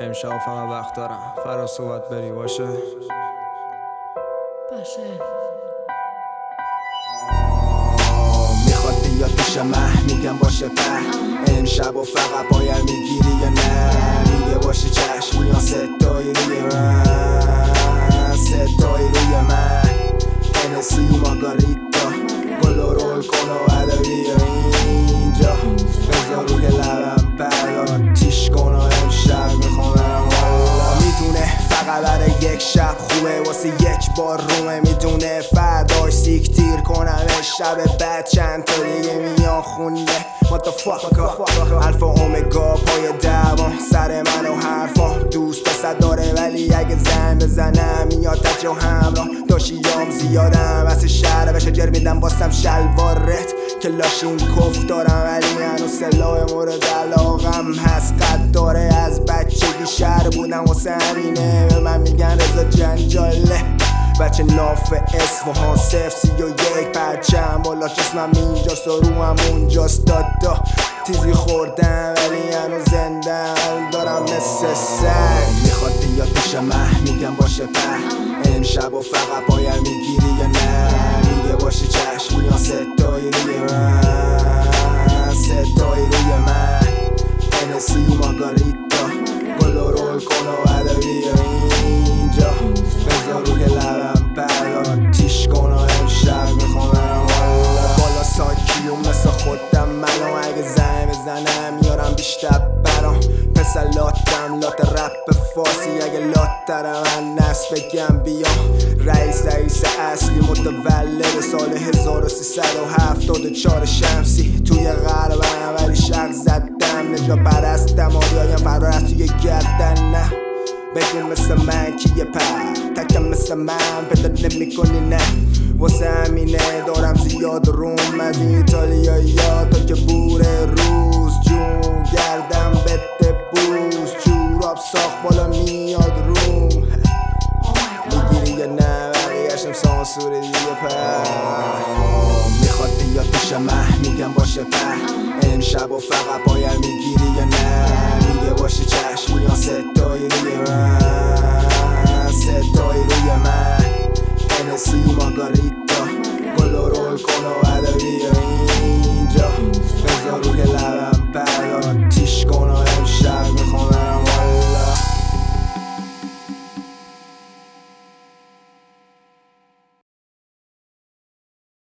امشب فقط وقت دارم. فرا صحبت بری باشه؟ باشه. می‌خواد بیاد پیش من میگم باشه په امشب و فقط پایم می‌گیری یا نه؟ میگه باشه چشم میان ستایی روی من؟ ستایی روی من. انسی ماگاریتا بار رومه می‌دونه فرداش سیک تیر کنم شب بعد چند تا دیگه میان خونه fuck الفا اومگا پای دعوا سر من و حرفا دوست پسر داره ولی اگه زن بزنم میاد تج و همراه. داشیام زیادم از شهر بشه جر میدم باستم شلوارت که لاشین کف دارم ولی هنوز سلاح مورد علاقم هست. قد داره از بچگی شهر بودم واسه همینه من میگن رضا جنجاله بچه ناف اصفهان صفر سی و یک پرچم بالا جسمم اینجاست و روم اونجاست. دادا تیزی خوردم ولی هنوز زنده دارم مثل سگ. می‌خواد بیاد پیش من میگم باشه په امشب و فقط پایم می‌گیری یا نه؟ میگه باشه چشم میان ستایی روی من. زنگ بزنم میارم بیشتر برام. پسر لاتم لات رپ فارسی. اگه لات دارم من نست بگم بیام رئیس رئیس اصلی متولد سال 1374 شمسی. توی غربم ولی شق زدم. نجا پرستم آریایم فرار از توی گردن. نه. بگو مثل من کیه پر؟ تکم مثل من پیدا نمی کنی نه. واسه همینه دارم زیاد روم. از ایتالیا یا تا که بور سانسور دیگه پر می‌خواد بیاد پیش من میگم باشه په امشب و فقط پایم می‌گیری یا نه. میگه باشه چشم میان ستایی روی من. ستایی روی من. انسی و رول کن و عدوی